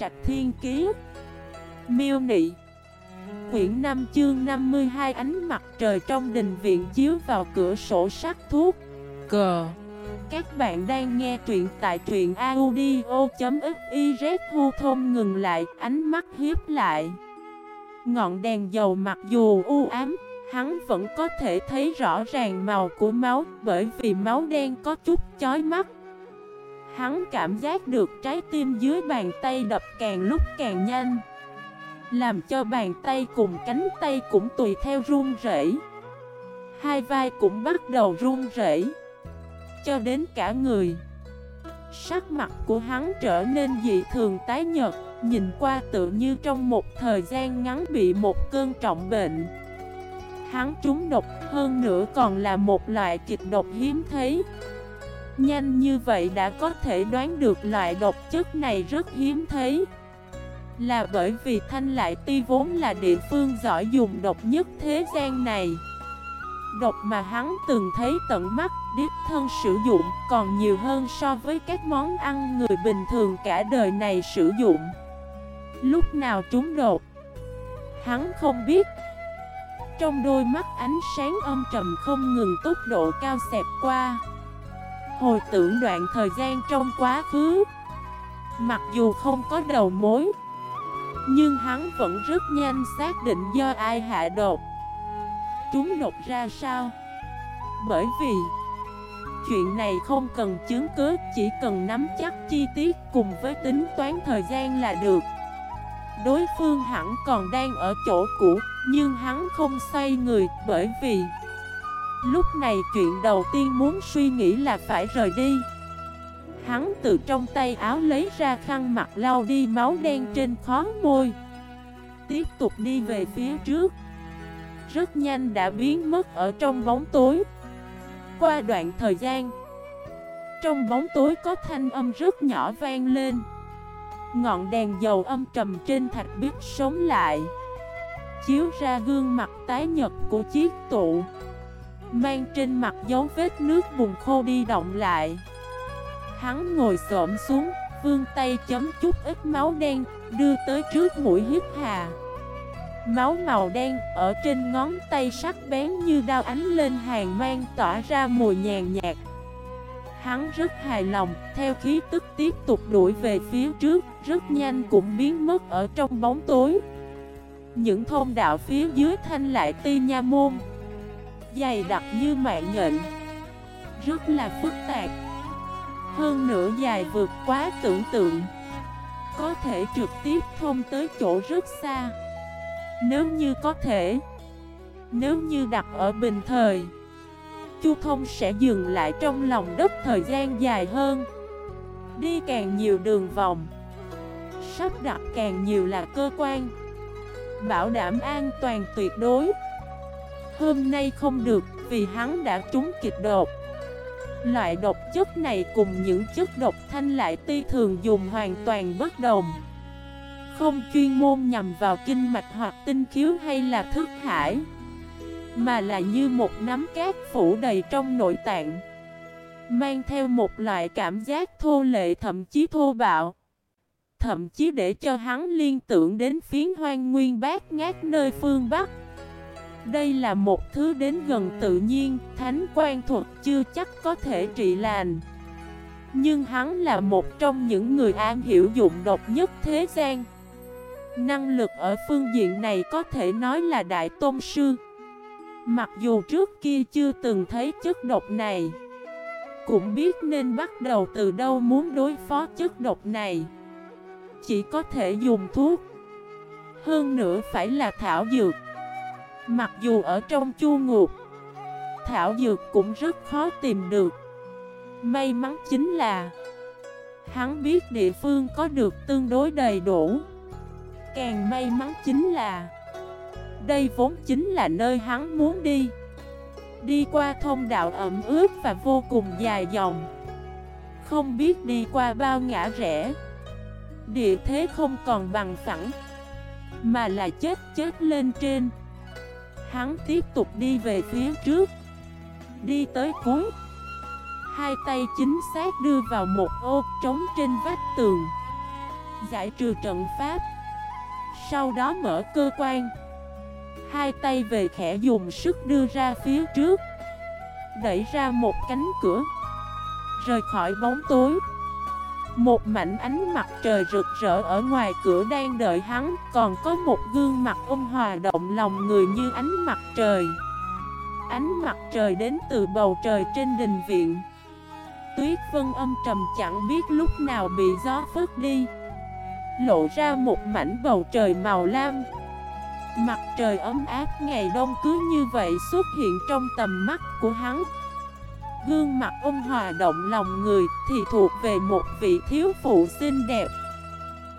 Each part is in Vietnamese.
Trạch Thiên Kiế Miêu Nị. Quyển 5 chương 52 ánh mặt trời trong đình viện chiếu vào cửa sổ sắc thuốc. Cờ Các bạn đang nghe truyện tại truyện audio.xyz Hu thôn ngừng lại, ánh mắt hiếp lại. Ngọn đèn dầu mặc dù u ám Hắn vẫn có thể thấy rõ ràng màu của máu Bởi vì máu đen có chút chói mắt. Hắn cảm giác được trái tim dưới bàn tay đập càng lúc càng nhanh. Làm cho bàn tay cùng cánh tay cũng tùy theo run rẩy. Hai vai cũng bắt đầu run rẩy. Cho đến cả người. Sắc mặt của hắn trở nên dị thường tái nhật Nhìn qua tự như trong một thời gian ngắn bị một cơn trọng bệnh. Hắn trúng độc hơn nữa còn là một loại kịch độc hiếm thấy. Nhanh như vậy đã có thể đoán được loại độc chất này rất hiếm thấy. Là bởi vì Thanh Lại Ti vốn là địa phương giỏi dùng độc nhất thế gian này. Độc mà hắn từng thấy tận mắt, điếp thân sử dụng còn nhiều hơn so với các món ăn người bình thường cả đời này sử dụng. Lúc nào trúng đột Hắn không biết. Trong đôi mắt ánh sáng âm trầm không ngừng tốc độ cao xẹp qua. Hồi tưởng đoạn thời gian trong quá khứ. Mặc dù không có đầu mối, Nhưng hắn vẫn rất nhanh xác định do ai hạ đột. Chúng đột ra sao? Bởi vì, Chuyện này không cần chứng cứ, Chỉ cần nắm chắc chi tiết cùng với tính toán thời gian là được. Đối phương hẳn còn đang ở chỗ cũ, Nhưng hắn không xoay người Bởi vì Lúc này chuyện đầu tiên muốn suy nghĩ là phải rời đi. Hắn từ trong tay áo lấy ra khăn mặt lau đi máu đen trên khóe môi. Tiếp tục đi về phía trước. Rất nhanh đã biến mất ở trong bóng tối. Qua đoạn thời gian, Trong bóng tối có thanh âm rất nhỏ vang lên. Ngọn đèn dầu âm trầm trên thạch biết sống lại, Chiếu ra gương mặt tái nhật của chiếc tụ. Mang trên mặt dấu vết nước bùn khô đi động lại. Hắn ngồi xổm xuống Vương tay chấm chút ít máu đen Đưa tới trước mũi hít hà. Máu màu đen ở trên ngón tay sắc bén như đao ánh lên hàng mang tỏa ra mùi nhàn nhạt. Hắn rất hài lòng, theo khí tức tiếp tục đuổi về phía trước, rất nhanh cũng biến mất ở trong bóng tối. Những thôn đạo phía dưới thanh lại ti nha môn. Dày đặc như mạng nhện. Rất là phức tạp. Hơn nữa dài vượt quá tưởng tượng. Có thể trực tiếp thông tới chỗ rất xa. Nếu như có thể, Nếu như đặt ở bình thời, Chu thông sẽ dừng lại trong lòng đất thời gian dài hơn. Đi càng nhiều đường vòng, Sắp đặt càng nhiều là cơ quan. Bảo đảm an toàn tuyệt đối. Hôm nay không được, vì hắn đã trúng kịch đột Loại độc chất này cùng những chất độc thanh lại ti thường dùng hoàn toàn bất đồng. Không chuyên môn nhằm vào kinh mạch hoặc tinh khiếu hay là thức hải, Mà là như một nắm cát phủ đầy trong nội tạng, Mang theo một loại cảm giác thô lệ thậm chí thô bạo. Thậm chí để cho hắn liên tưởng đến phiến hoang nguyên bát ngát nơi phương Bắc đây là một thứ đến gần tự nhiên, thánh quan thuật chưa chắc có thể trị lành. Nhưng hắn là một trong những người an hiểu dụng độc nhất thế gian. Năng lực ở phương diện này có thể nói là đại tôn sư. Mặc dù trước kia chưa từng thấy chất độc này, cũng biết nên bắt đầu từ đâu muốn đối phó chất độc này. Chỉ có thể dùng thuốc, hơn nữa phải là thảo dược. Mặc dù ở trong chu ngục, Thảo dược cũng rất khó tìm được. May mắn chính là, Hắn biết địa phương có được tương đối đầy đủ. Càng may mắn chính là, Đây vốn chính là nơi hắn muốn đi. Đi qua thông đạo ẩm ướt và vô cùng dài dòng. Không biết đi qua bao ngã rẽ. Địa thế không còn bằng phẳng, Mà là chết chết lên trên. Hắn tiếp tục đi về phía trước. Đi tới cuối. Hai tay chính xác đưa vào một ô trống trên vách tường. Giải trừ trận pháp. Sau đó mở cơ quan. Hai tay về khẽ dùng sức đưa ra phía trước. Đẩy ra một cánh cửa. Rời khỏi bóng tối. Một mảnh ánh mặt trời rực rỡ ở ngoài cửa đang đợi hắn, Còn có một gương mặt ôn hòa động lòng người như ánh mặt trời. Ánh mặt trời đến từ bầu trời trên đình viện. Tuyết vân âm trầm chẳng biết lúc nào bị gió phớt đi. Lộ ra một mảnh bầu trời màu lam. Mặt trời ấm áp ngày đông cứ như vậy xuất hiện trong tầm mắt của hắn. Gương mặt ôn hòa động lòng người thì thuộc về một vị thiếu phụ xinh đẹp.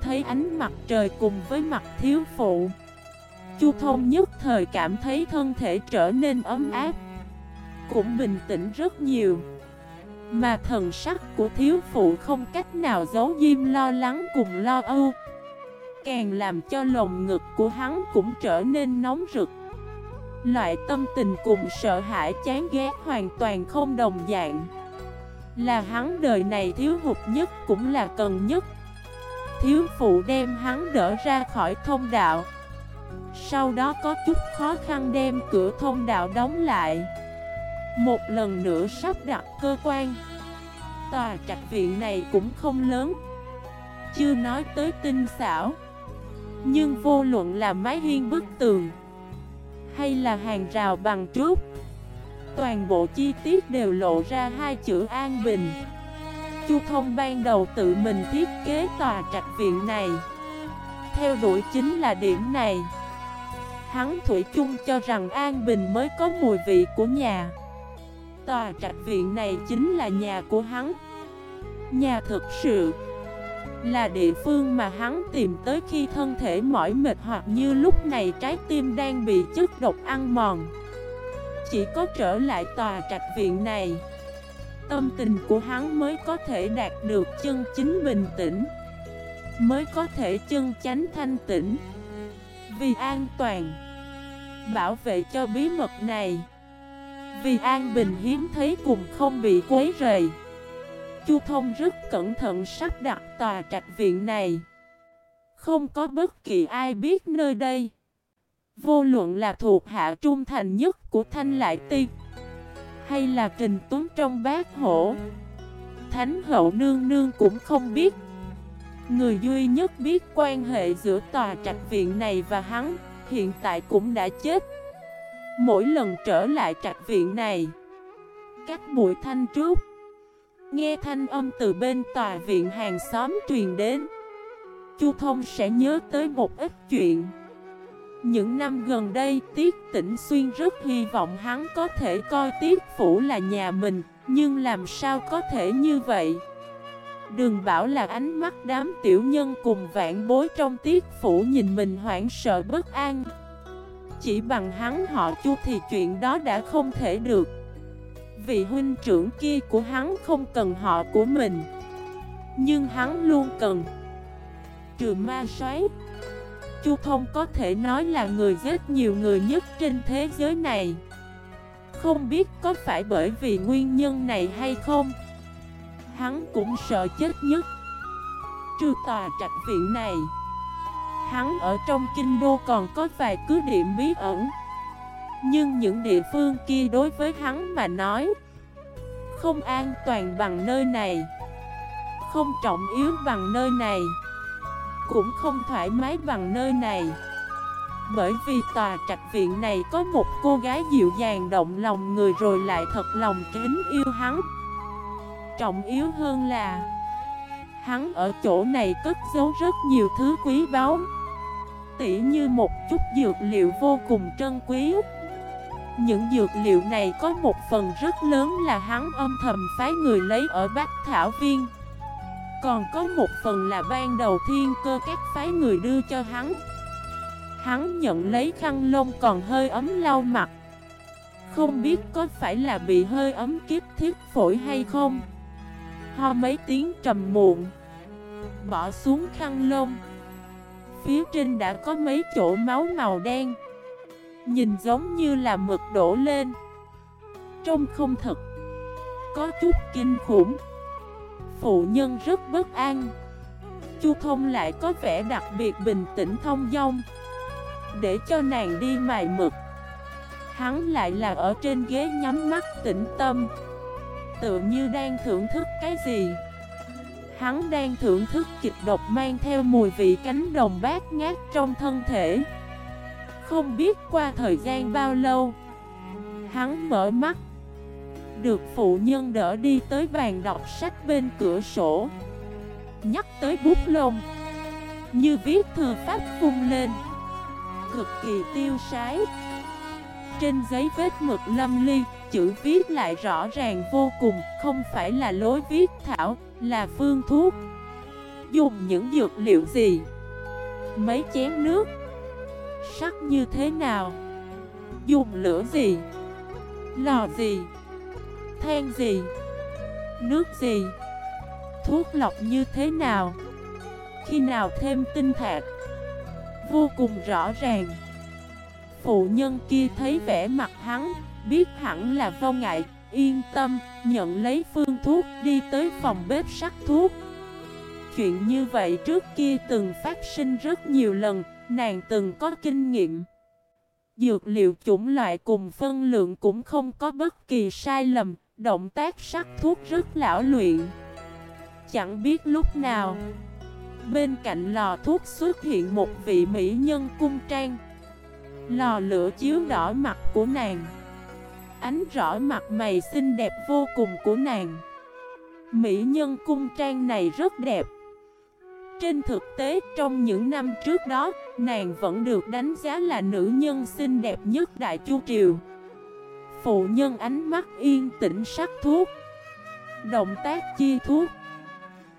Thấy ánh mặt trời cùng với mặt thiếu phụ, Chu thông nhất thời cảm thấy thân thể trở nên ấm áp, Cũng bình tĩnh rất nhiều. Mà thần sắc của thiếu phụ không cách nào giấu diêm lo lắng cùng lo âu, Càng làm cho lồng ngực của hắn cũng trở nên nóng rực. Loại tâm tình cùng sợ hãi chán ghét hoàn toàn không đồng dạng. Là hắn đời này thiếu hụt nhất cũng là cần nhất. Thiếu phụ đem hắn đỡ ra khỏi thông đạo. Sau đó có chút khó khăn đem cửa thông đạo đóng lại. Một lần nữa sắp đặt cơ quan. Tòa trạch viện này cũng không lớn. Chưa nói tới tinh xảo. Nhưng vô luận là mái hiên bức tường hay là hàng rào bằng trước, Toàn bộ chi tiết đều lộ ra hai chữ an bình. Chu Thông ban đầu tự mình thiết kế tòa trạch viện này. Theo đuổi chính là điểm này. Hắn Thủy chung cho rằng An Bình mới có mùi vị của nhà. Tòa trạch viện này chính là nhà của hắn. Nhà thực sự là địa phương mà hắn tìm tới khi thân thể mỏi mệt hoặc như lúc này trái tim đang bị chất độc ăn mòn. Chỉ có trở lại tòa trạch viện này, Tâm tình của hắn mới có thể đạt được chân chính bình tĩnh, Mới có thể chân chánh thanh tĩnh. Vì an toàn, Bảo vệ cho bí mật này, Vì an bình hiếm thấy cùng không bị quấy rầy. Chu Thông rất cẩn thận sắp đặt tòa trạch viện này. Không có bất kỳ ai biết nơi đây. Vô luận là thuộc hạ trung thành nhất của Thanh Lại Ti, Hay là Trình Tuấn trong bát hổ, Thánh hậu nương nương cũng không biết. Người duy nhất biết quan hệ giữa tòa trạch viện này và hắn Hiện tại cũng đã chết. Mỗi lần trở lại trạch viện này, Các bụi thanh trúc Nghe thanh âm từ bên tòa viện hàng xóm truyền đến, Chu Thông sẽ nhớ tới một ít chuyện. Những năm gần đây, Tiết Tĩnh Xuyên rất hy vọng hắn có thể coi Tiết Phủ là nhà mình, Nhưng làm sao có thể như vậy? Đừng bảo là ánh mắt đám tiểu nhân cùng vạn bối trong Tiết Phủ nhìn mình hoảng sợ bất an. Chỉ bằng hắn họ Chu thì chuyện đó đã không thể được. Vị huynh trưởng kia của hắn không cần họ của mình. Nhưng hắn luôn cần. Trừ ma xoáy Chu Thông có thể nói là người giết nhiều người nhất trên thế giới này. Không biết có phải bởi vì nguyên nhân này hay không. Hắn cũng sợ chết nhất. Trừ tòa trạch viện này, Hắn ở trong kinh đô còn có vài cứ điểm bí ẩn nhưng những địa phương kia đối với hắn mà nói, Không an toàn bằng nơi này, Không trọng yếu bằng nơi này, Cũng không thoải mái bằng nơi này. Bởi vì tòa trạch viện này có một cô gái dịu dàng động lòng người rồi lại thật lòng kính yêu hắn. Trọng yếu hơn là, Hắn ở chỗ này cất giấu rất nhiều thứ quý báu, Tỉ như một chút dược liệu vô cùng trân quý những dược liệu này có một phần rất lớn là hắn âm thầm phái người lấy ở Bắc Thảo Viên. Còn có một phần là ban đầu thiên cơ các phái người đưa cho hắn. Hắn nhận lấy khăn lông còn hơi ấm lau mặt. Không biết có phải là bị hơi ấm kiếp thiết phổi hay không. Ho mấy tiếng trầm muộn. Bỏ xuống khăn lông. Phía trên đã có mấy chỗ máu màu đen. Nhìn giống như là mực đổ lên. Trông không thật, Có chút kinh khủng. Phụ nhân rất bất an. Chu Thông lại có vẻ đặc biệt bình tĩnh thông dong. Để cho nàng đi mài mực. Hắn lại là ở trên ghế nhắm mắt tĩnh tâm. Tựa như đang thưởng thức cái gì? Hắn đang thưởng thức kịch độc mang theo mùi vị cánh đồng bát ngát trong thân thể. Không biết qua thời gian bao lâu. Hắn mở mắt. Được phụ nhân đỡ đi tới bàn đọc sách bên cửa sổ. Nhắc tới bút lông. Như viết thư pháp phun lên. Cực kỳ tiêu sái. Trên giấy vết mực lâm ly, Chữ viết lại rõ ràng vô cùng, Không phải là lối viết thảo, Là phương thuốc. Dùng những dược liệu gì? Mấy chén nước. Sắc như thế nào? Dùng lửa gì? Lò gì? Than gì? Nước gì? Thuốc lọc như thế nào? Khi nào thêm tinh thạch? Vô cùng rõ ràng. Phụ nhân kia thấy vẻ mặt hắn, Biết hẳn là vô ngại, Yên tâm, Nhận lấy phương thuốc, Đi tới phòng bếp sắc thuốc. Chuyện như vậy trước kia từng phát sinh rất nhiều lần, Nàng từng có kinh nghiệm. Dược liệu chủng loại cùng phân lượng cũng không có bất kỳ sai lầm, Động tác sắc thuốc rất lão luyện. Chẳng biết lúc nào, Bên cạnh lò thuốc xuất hiện một vị mỹ nhân cung trang. Lò lửa chiếu đỏ mặt của nàng. Ánh rõ mặt mày xinh đẹp vô cùng của nàng. Mỹ nhân cung trang này rất đẹp. Trên thực tế, trong những năm trước đó, Nàng vẫn được đánh giá là nữ nhân xinh đẹp nhất Đại Chu Triều. Phụ nhân ánh mắt yên tĩnh sắc thuốc, Động tác chi thuốc,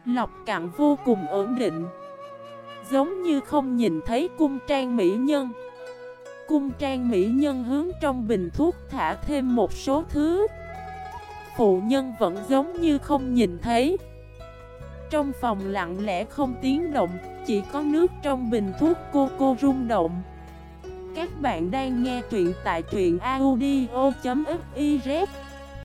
Lọc cạn vô cùng ổn định. Giống như không nhìn thấy cung trang mỹ nhân. Cung trang mỹ nhân hướng trong bình thuốc thả thêm một số thứ. Phụ nhân vẫn giống như không nhìn thấy. Trong phòng lặng lẽ không tiếng động, Chỉ có nước trong bình thuốc cô cô rung động. Các bạn đang nghe truyện tại truyện audio.fif